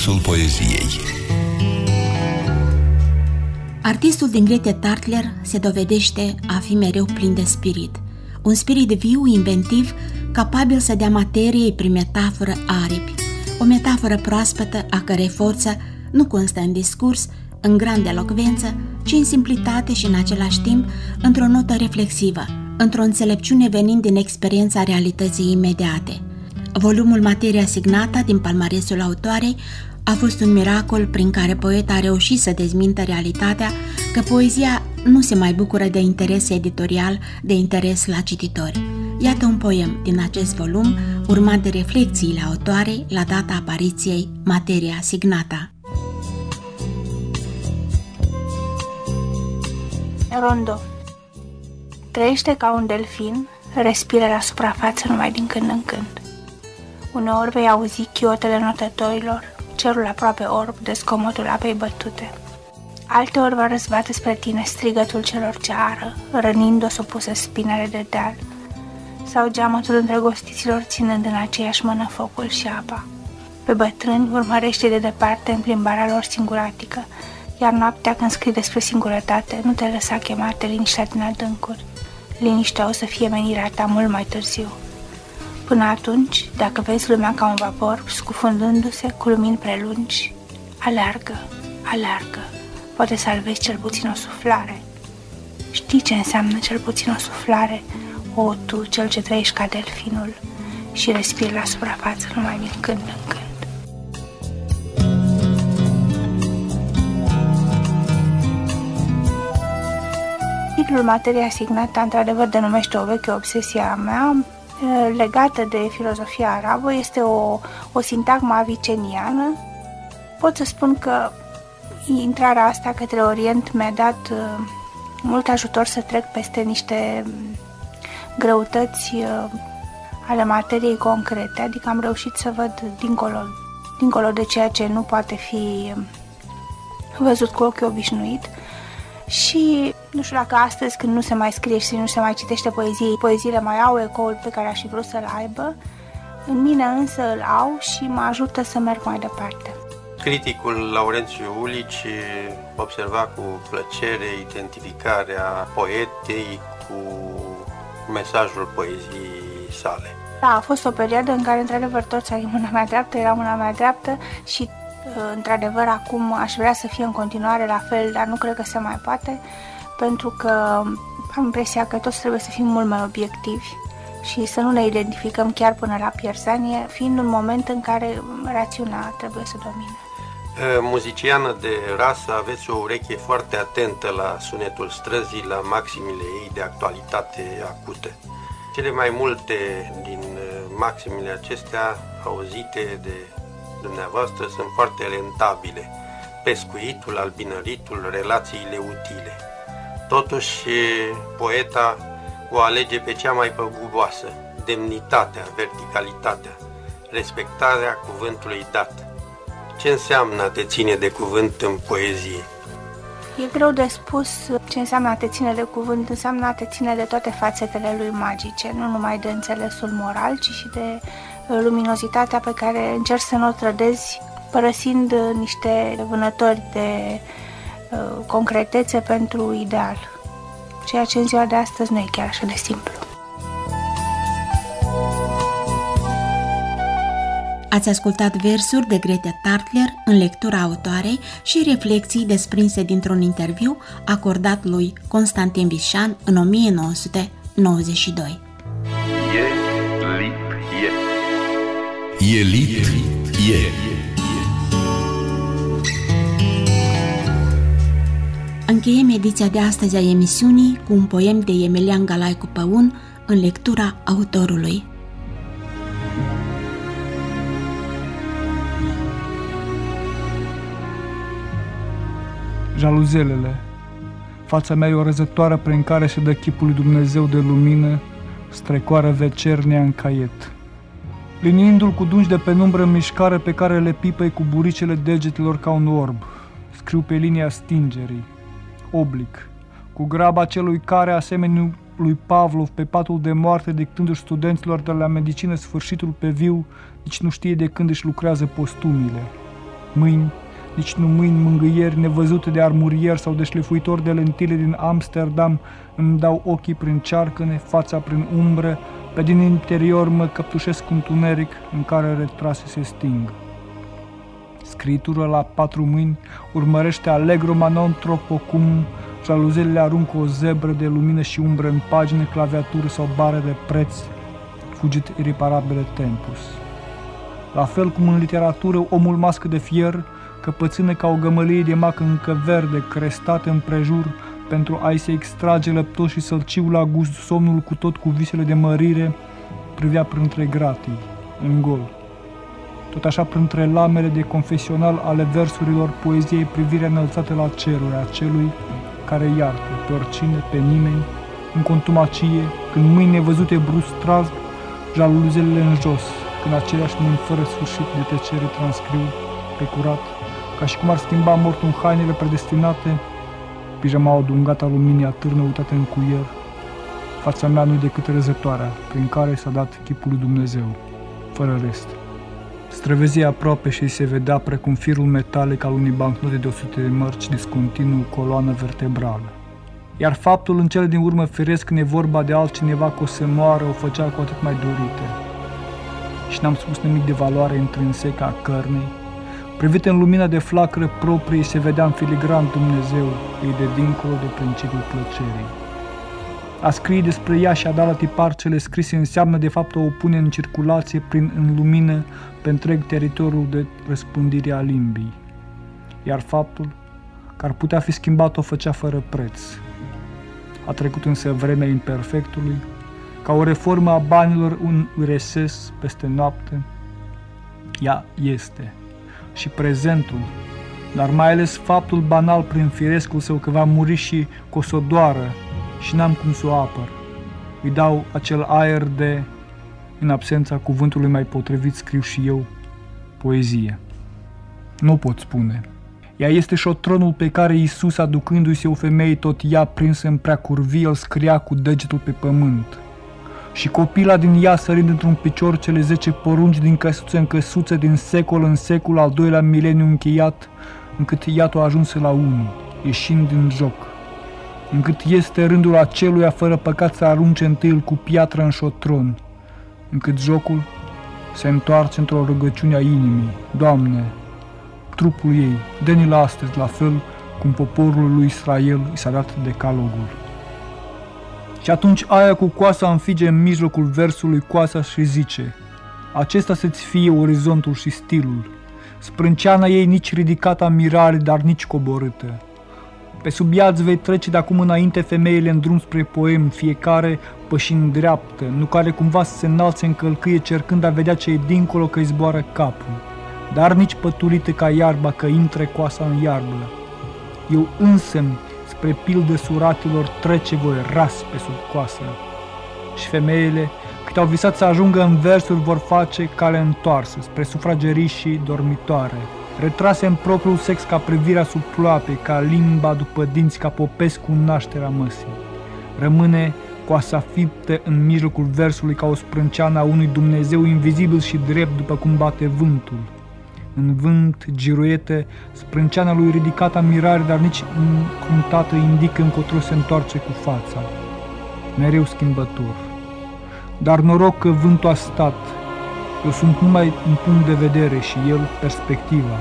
Simte pulsul poeziei. Artistul din Grete Tartler se dovedește a fi mereu plin de spirit. Un spirit viu, inventiv, capabil să dea materiei prin metaforă aripi. O metaforă proaspătă a cărei forță nu constă în discurs, în grande elocvență, ci în simplitate și în același timp într-o notă reflexivă, într-o înțelepciune venind din experiența realității imediate. Volumul Materia Signata din palmaresul autoarei a fost un miracol prin care poeta a reușit să dezmintă realitatea că poezia nu se mai bucură de interes editorial, de interes la cititori. Iată un poem din acest volum, urmat de reflexiile autoarei la data apariției Materia Signata. Rondo Trăiește ca un delfin, respiră la suprafață numai din când în când. Uneori vei auzi chiotele notătorilor, cerul aproape orb de scomotul apei bătute. Alteori va răzbate spre tine strigătul celor ce ară, rănind o supusă spinare de deal, sau geamătul îndrăgostiților ținând în aceeași mână focul și apa. Pe bătrâni urmărește de departe în plimbarea lor singuratică, iar noaptea când scrii despre singurătate, nu te lăsa chemate liniștea din adâncuri. Liniștea o să fie menirea ta mult mai târziu. Până atunci, dacă vezi lumea ca un vapor, scufundându-se cu lumini prelungi, aleargă, aleargă, poate salvezi cel puțin o suflare. Știi ce înseamnă cel puțin o suflare, o, tu, cel ce trăiești ca delfinul și respiri la suprafață numai din când în când. Titlul Materia asignată într-adevăr denumește o veche obsesie a mea, legată de filozofia arabă, este o, o sintagmă aviceniană. Pot să spun că intrarea asta către Orient mi-a dat uh, mult ajutor să trec peste niște greutăți uh, ale materiei concrete, adică am reușit să văd dincolo, dincolo de ceea ce nu poate fi văzut cu ochiul obișnuit și nu știu dacă astăzi când nu se mai scrie și nu se mai citește poezie, poeziile mai au ecoul pe care aș fi vrut să-l aibă, în mine însă îl au și mă ajută să merg mai departe. Criticul Laurențiu Ulici observa cu plăcere identificarea poetei cu mesajul poeziei sale. Da, a fost o perioadă în care, într-adevăr, toți ai mâna mea dreaptă, era mâna mea dreaptă și Uh, într-adevăr, acum aș vrea să fie în continuare la fel, dar nu cred că se mai poate, pentru că am impresia că toți trebuie să fim mult mai obiectivi și să nu ne identificăm chiar până la pierzanie, fiind un moment în care rațiunea trebuie să domine. Uh, muziciană de rasă, aveți o ureche foarte atentă la sunetul străzii, la maximile ei de actualitate acute. Cele mai multe din uh, maximile acestea auzite de dumneavoastră sunt foarte rentabile. Pescuitul, albinăritul, relațiile utile. Totuși, poeta o alege pe cea mai păguboasă, demnitatea, verticalitatea, respectarea cuvântului dat. Ce înseamnă a te ține de cuvânt în poezie? E greu de spus ce înseamnă a te ține de cuvânt, înseamnă a te ține de toate fațetele lui magice, nu numai de înțelesul moral, ci și de luminozitatea pe care încerci să nu o trădezi părăsind niște vânători de uh, concretețe pentru ideal. Ceea ce în ziua de astăzi nu e chiar așa de simplu. Ați ascultat versuri de Greta Tartler în lectura autoarei și reflexii desprinse dintr-un interviu acordat lui Constantin Vișan în 1992. Elit e. Încheiem ediția de astăzi a emisiunii cu un poem de Emilian Galaicu Păun în lectura autorului. Jaluzelele Fața mea e o răzătoare prin care se dă chipul lui Dumnezeu de lumină, strecoară vecernia în caiet liniindu-l cu dungi de penumbră în mișcare pe care le pipăi cu buricele degetelor ca un orb. Scriu pe linia stingerii, oblic, cu graba celui care, asemenea lui Pavlov pe patul de moarte dictându-și studenților de la medicină sfârșitul pe viu, nici nu știe de când își lucrează postumile. Mâini, nici nu mâini mângâieri nevăzute de armurier sau de șlefuitor de lentile din Amsterdam îmi dau ochii prin cearcăne, fața prin umbră, pe din interior mă căptușesc un tuneric în care retrase se sting. Scritură la patru mâini urmărește Allegro manon troppo cum jaluzelele aruncă o zebră de lumină și umbră în pagine, claviatură sau bare de preț, fugit iriparabile tempus. La fel cum în literatură omul mască de fier căpățână ca o gămălie de mac încă verde, crestată împrejur, pentru a-i se extrage lăptos și sălciu la gust somnul cu tot cu visele de mărire, privea printre gratii, în gol. Tot așa printre lamele de confesional ale versurilor poeziei privirea înălțată la ceruri a celui care iartă pe oricine, pe nimeni, în contumacie, când mâini nevăzute brusc trag jaluzelele în jos, când aceleași mâini fără sfârșit de tăcere transcriu pe curat ca și cum ar schimba mortul în hainele predestinate, pijamaua dungată a luminii atârnă uitată în cuier, fața mea nu decât răzătoarea prin care s-a dat chipul lui Dumnezeu, fără rest. Străvezia aproape și se vedea precum firul metalic al unei bancnote de 100 de mărci discontinu coloană vertebrală. Iar faptul în cele din urmă firesc când e vorba de altcineva că o să moară o făcea cu atât mai dorită. Și n-am spus nimic de valoare intrinsecă a cărnei, Privit în lumina de flacără proprie, se vedea în filigran Dumnezeu, ei de dincolo de principiul plăcerii. A scrie despre ea și a da la tipar cele scrise înseamnă de fapt o pune în circulație prin în lumină pe întreg teritoriul de răspândire a limbii. Iar faptul că ar putea fi schimbat o făcea fără preț. A trecut însă vremea imperfectului, ca o reformă a banilor un reses peste noapte. Ea este și prezentul, dar mai ales faptul banal prin firescul său că va muri și că o să o doară și n-am cum să o apăr. Îi dau acel aer de, în absența cuvântului mai potrivit, scriu și eu, poezie. Nu pot spune. Ea este șotronul pe care Iisus, aducându-se o femeie tot ea prinsă în prea curvie, îl scria cu degetul pe pământ – și copila din ea sărind într-un picior cele zece porunci din căsuță în căsuță, din secol în secol, al doilea mileniu încheiat, încât iatul a ajuns la unul, ieșind din joc. Încât este rândul aceluia fără păcat să arunce întâi cu piatră în șotron, încât jocul se întoarce într-o rugăciune a inimii. Doamne, trupul ei, dă-ni-l astăzi, la fel cum poporul lui Israel i s-a dat decalogul. Și atunci aia cu coasa înfige în mijlocul versului coasa și zice Acesta să-ți fie orizontul și stilul. Sprânceana ei nici ridicată mirare, dar nici coborâtă. Pe sub ea vei trece de acum înainte femeile în drum spre poem, fiecare pășind dreaptă, nu care cumva să se înalțe în călcâie cercând a vedea ce e dincolo că îi zboară capul, dar nici păturită ca iarba că intre coasa în iarbă. Eu însă spre pildă suratilor trece voi ras pe sub coasă. Și femeile, cât au visat să ajungă în versuri, vor face cale întoarsă spre sufragerii și dormitoare, retrase în propriul sex ca privirea sub ploape, ca limba după dinți, ca popesc cu nașterea măsii. Rămâne coasa fiptă în mijlocul versului ca o sprânceană a unui Dumnezeu invizibil și drept după cum bate vântul în vânt, giruiete, sprânceana lui ridicată mirare, dar nici cum tată indică încotro se întoarce cu fața. Mereu schimbător. Dar noroc că vântul a stat. Eu sunt numai un punct de vedere și el perspectiva.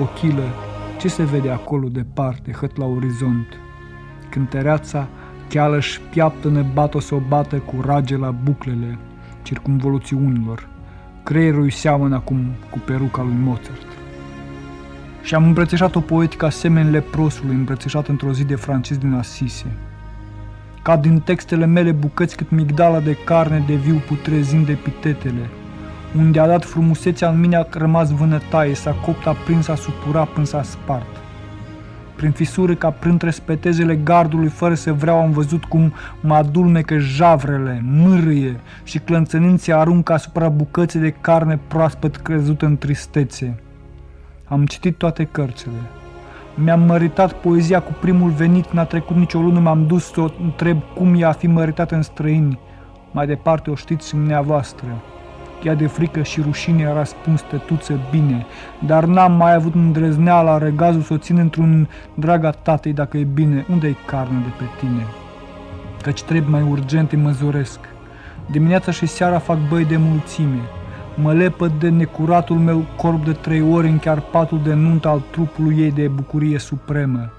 Ochilă, ce se vede acolo departe, hăt la orizont? Cântăreața cheală și piaptă ne bată să o bată cu rage la buclele circumvoluțiunilor Creierul îi seamănă acum cu peruca lui Mozart. Și am îmbrățișat o poetică asemenea leprosului îmbrățișat într-o zi de Francis din Asise. Ca din textele mele bucăți cât migdala de carne de viu putrezind epitetele, unde a dat frumusețea în mine a rămas vânătaie, s-a copt, a prins, a supurat până s-a spart prin fisure ca printre spetezele gardului, fără să vreau, am văzut cum mă adulmecă javrele, mârâie și clănțănind se aruncă asupra bucății de carne proaspăt crezută în tristețe. Am citit toate cărțile. Mi-am măritat poezia cu primul venit, n-a trecut nicio lună, m-am dus să o întreb cum e a fi măritat în străini. Mai departe o știți dumneavoastră. Ea de frică și rușine a răspuns tătuță bine, dar n-am mai avut îndrăzneala, regazul să o țin într-un draga tatei dacă e bine. Unde-i carne de pe tine? Căci trebuie mai urgente mă zoresc. Dimineața și seara fac băi de mulțime. Mă lepăd de necuratul meu corp de trei ori în chiar patul de nunt al trupului ei de bucurie supremă.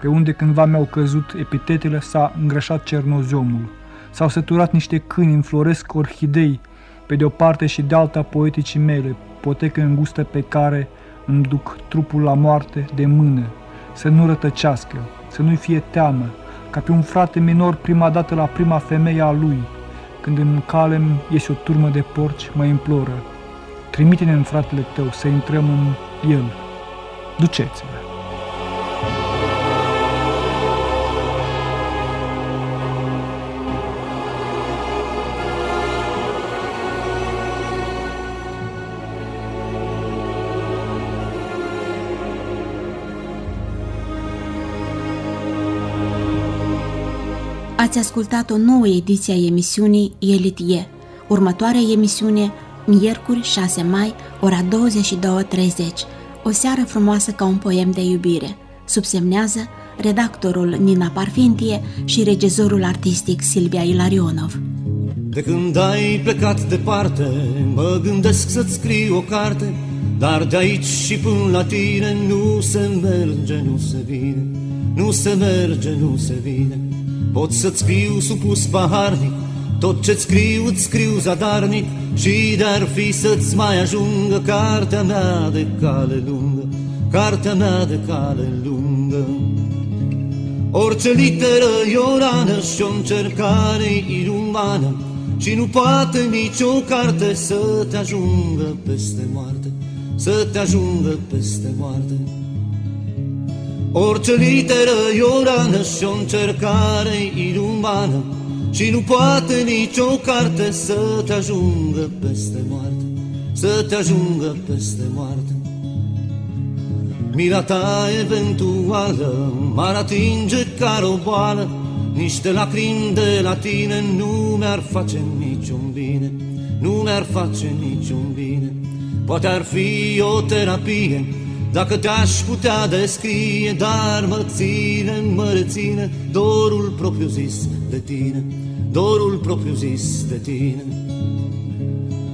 Pe unde cândva mi-au căzut epitetele s-a îngrășat cernoziomul. S-au săturat niște câini, înfloresc orhidei, pe de o parte și de alta poeticii mele, potecă îngustă pe care îmi duc trupul la moarte de mână, să nu rătăcească, să nu-i fie teamă, ca pe un frate minor prima dată la prima femeie a lui, când în cale iese o turmă de porci, mă imploră, trimite-ne în fratele tău să intrăm în el, duceți-vă. Ați ascultat o nouă ediție a emisiunii Elit E. Următoarea emisiune, miercuri 6 mai, ora 22.30. O seară frumoasă ca un poem de iubire. Subsemnează redactorul Nina Parfentie și regizorul artistic Silvia Ilarionov. De când ai plecat departe, mă gândesc să-ți scriu o carte, dar de aici și până la tine nu se merge, nu se vine, nu se merge, nu se vine. Pot să-ți fiu supus paharnic, tot ce-ți scriu îți scriu zadarnic Și de-ar fi să-ți mai ajungă cartea mea de cale lungă Cartea mea de cale lungă. Orice literă e o rană și o încercare inumană Și nu poate nicio carte să te ajungă peste moarte Să te ajungă peste moarte Orice literă e o rană și o încercare inumană Și nu poate nicio carte să te ajungă peste moarte Să te ajungă peste moarte. Mira ta eventuală m-ar atinge ca o boală Niște lacrimi de la tine nu mi-ar face niciun bine Nu mi-ar face niciun bine. Poate ar fi o terapie dacă te-aș putea descrie, dar mă ține, mă reține Dorul propriu zis de tine, dorul propriu zis de tine.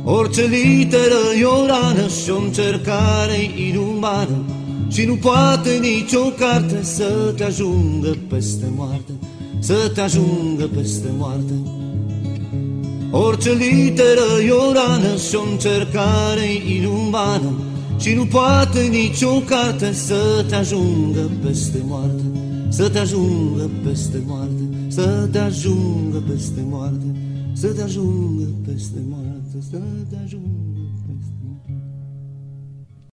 Orice literă e o rană și o încercare inumană Și nu poate nicio carte să te ajungă peste moarte Să te ajungă peste moarte. Orice literă e o rană și o încercare inumană și nu poate nicio carte să te ajungă peste moarte Să te ajungă peste moarte Să te ajungă peste moarte Să te ajungă peste moarte Să te ajungă